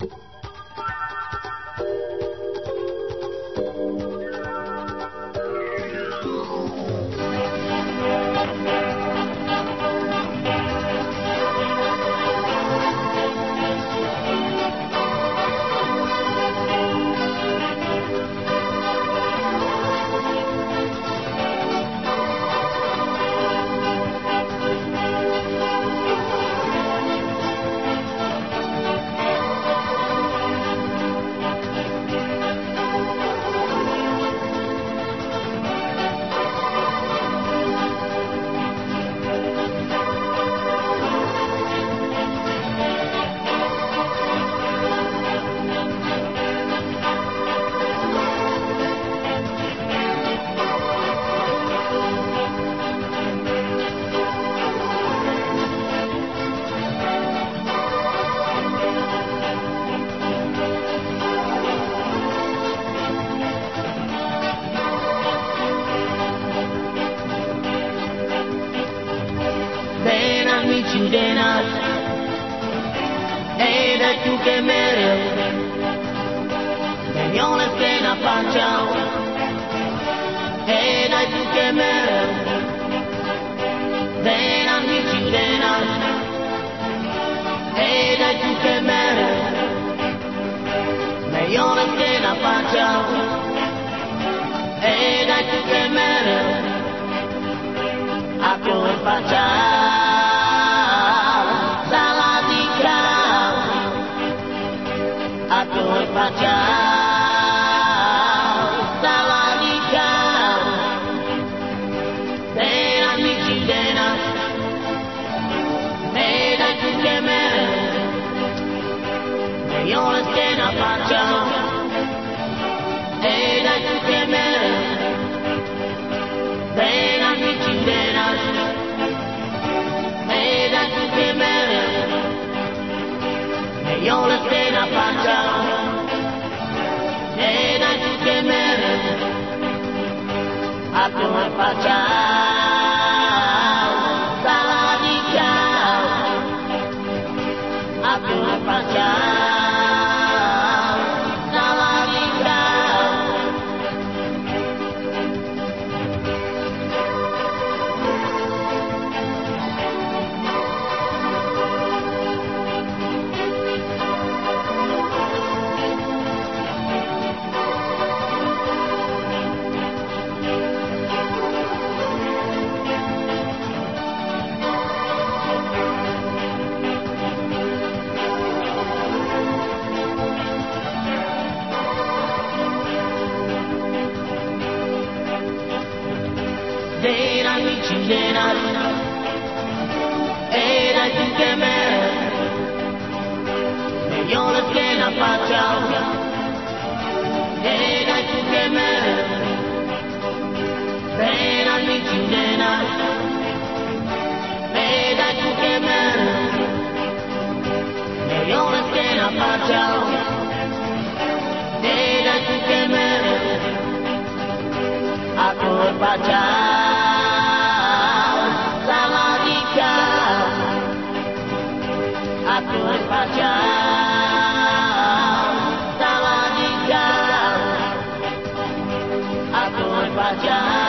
you avvicinare ed è più che merito Venione appena facciamo ed è tu che merito Ben amici denaro ed è tu che merito Venione appena facciamo ed è tu che merito A più facciamo muchachas. Do with my. Chilenas, era el que me, me la. berpajak